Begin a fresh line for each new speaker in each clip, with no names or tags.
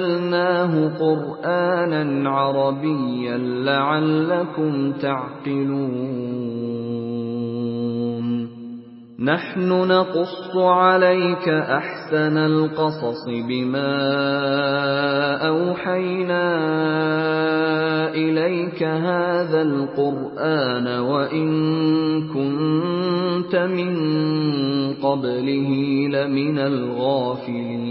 أنزلناه قرآنا عربيا لعلكم تعقلون. نحن نقص عليك أحسن القصص بما أوحينا إليك هذا القرآن وإن كنت من قبله لمن الغافلين.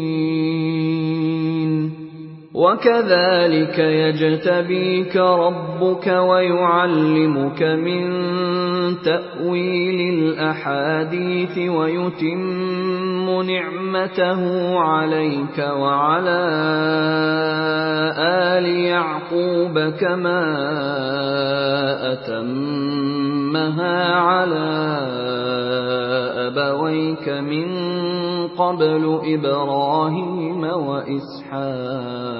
وكذلك يجتبيك ربك ويعلمك من تأويل الأحاديث ويتم نعمته عليك وعلى آل يعقوب كما أتمها على أبويك من قبل إبراهيم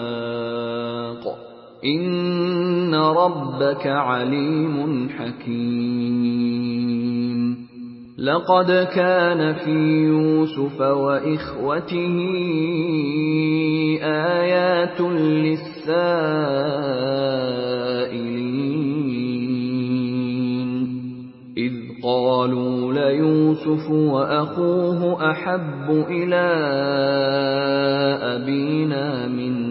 وإسحاق إن ربك عليم حكيم. لقد كان في يوسف وإخوته آيات للسائلين. إذ قالوا ليوسف وأخوه أحب إلى أبينا منا.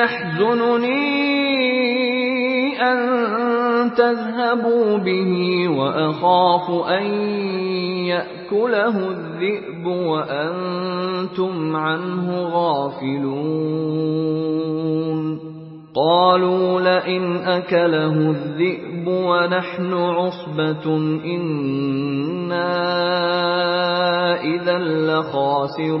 ليحزنني أن تذهبوا به وأخاف أن يأكله الذئب وأنتم عنه غافلون. قالوا لئن أكله الذئب ونحن عصبة إنا إذا لخاسرون.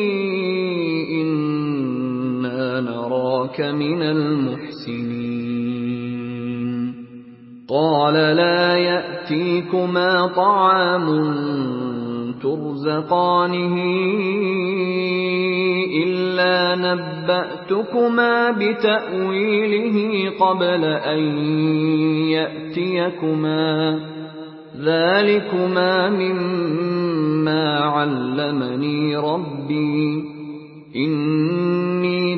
نَرَاكَ مِنَ الْمُحْسِنِينَ قَالَ لَا يَأْتِيكُمَا طَعَامٌ تُرْزَقَانِهِ إِلَّا نَبَّأْتُكُمَا بِتَأْوِيلِهِ قَبْلَ أَن يَأْتِيَكُمَا ۚ ذَٰلِكُمَا مِمَّا عَلَّمَنِي رَبِّي ۚ إِنِّي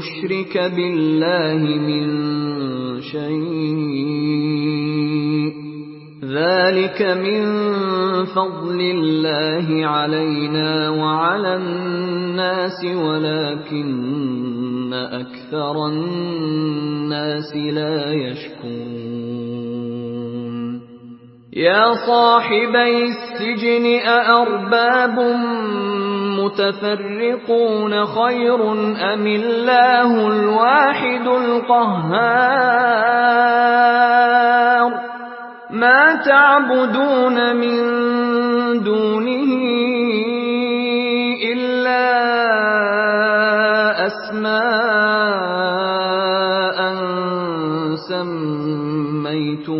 نُّشْرِكَ بِاللَّهِ مِن شَيْءٍ ۚ. ذَٰلِكَ مِن فَضْلِ اللَّهِ عَلَيْنَا وَعَلَى النَّاسِ وَلَٰكِنَّ أكثر الناس لا يشكرون. يا صاحبي السجن أأرباب متفرقون خير أم الله الواحد القهار ما تعبدون من دونه إلا أسماء سميتموها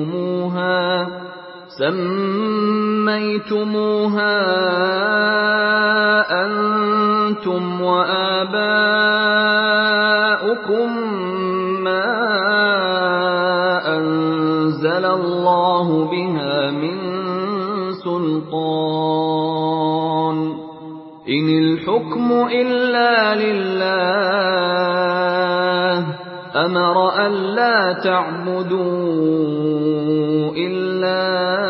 سميتموها أنتم وآباؤكم ما أنزل الله بها من سلطان. إن الحكم إلا لله أمر ألا تعبدوا إلا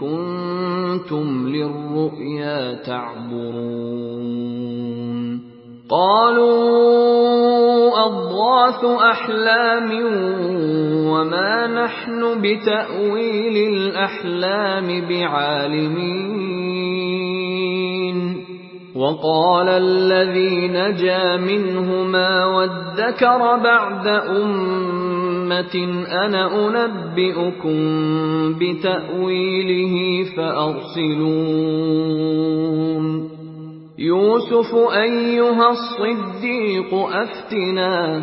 كنتم للرؤيا تعبرون. قالوا أضغاث أحلام وما نحن بتأويل الأحلام بعالمين. وقال الذي نجا منهما وادكر بعد أمة أنا أنبئكم بتأويله فأرسلون يوسف أيها الصديق أفتنا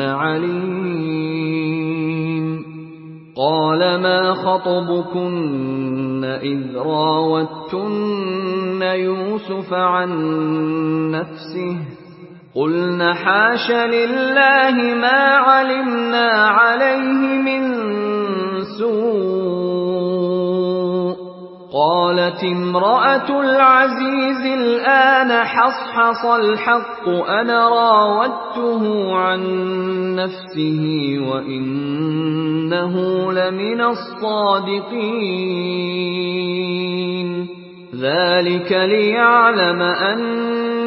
عَلِيمٌ. قَالَ مَا خَطْبُكُنَّ إِذْ رَاوَدتُّنَّ يُوسُفَ عَن نَّفْسِهِ ۚ؟ قُلْنَ حَاشَ لِلَّهِ مَا عَلِمْنَا عَلَيْهِ مِن سُوءٍ ۚ. قَالَتِ امْرَأَتُ الْعَزِيزِ الْآنَ حَصْحَصَ الْحَقُّ أَنَا رَاوَدتُّهُ عَن نَّفْسِهِ وَإِنَّهُ لَمِنَ الصَّادِقِينَ. ذَٰلِكَ لِيَعْلَمَ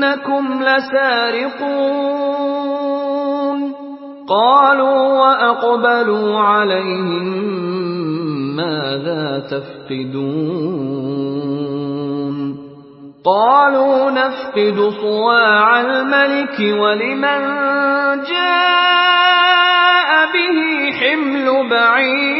إنكم لسارقون. قالوا وأقبلوا عليهم ماذا تفقدون. قالوا نفقد صواع الملك ولمن جاء به حمل بعير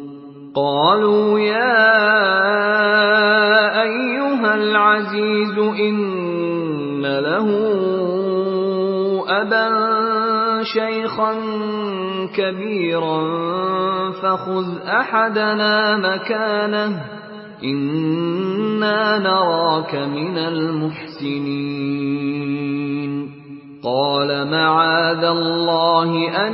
قالوا يا أيها العزيز إن له أبا شيخا كبيرا فخذ أحدنا مكانه إنا نراك من المحسنين. قال معاذ الله أن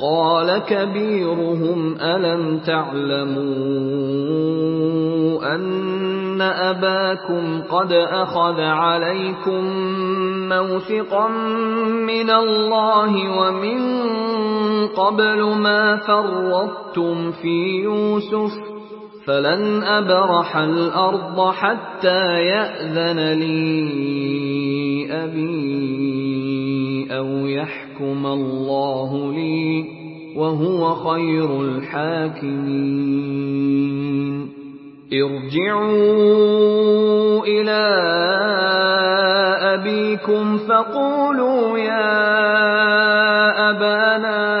قال كبيرهم ألم تعلموا أن أباكم قد أخذ عليكم موثقا من الله ومن قبل ما فرطتم في يوسف فلن أبرح الأرض حتى يأذن لي أبي أو يحكم الله لي وهو خير الحاكمين ارجعوا إلى أبيكم فقولوا يا أبانا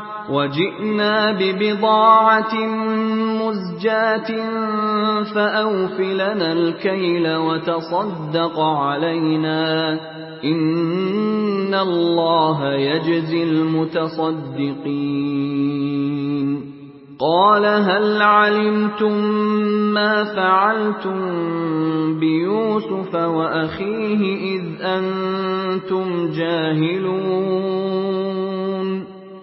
وجئنا ببضاعة مزجاة فأوفلنا الكيل وتصدق علينا. إن الله يجزي المتصدقين. قال هل علمتم ما فعلتم بيوسف وأخيه إذ أنتم جاهلون؟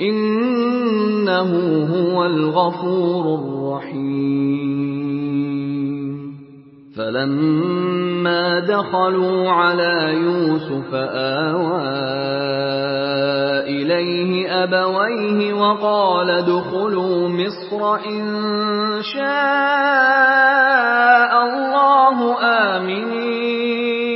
إنه هو الغفور الرحيم. فلما دخلوا على يوسف آوى إليه أبويه وقال ادخلوا مصر إن شاء الله آمنين.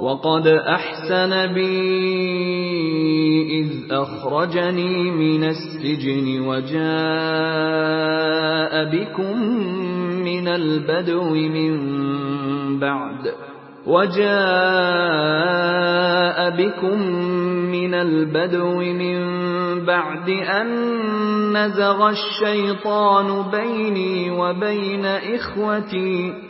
وقد أحسن بي إذ أخرجني من السجن وجاء بكم من البدو من بعد وجاء بكم من البدو من بعد أن نزغ الشيطان بيني وبين إخوتي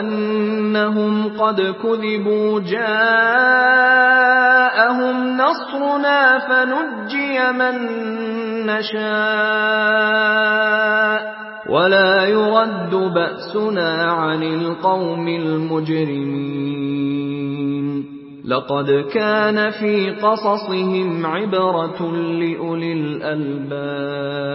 أنهم قد كذبوا جاءهم نصرنا فنجي من نشاء ولا يرد بأسنا عن القوم المجرمين لقد كان في قصصهم عبرة لأولي الألباب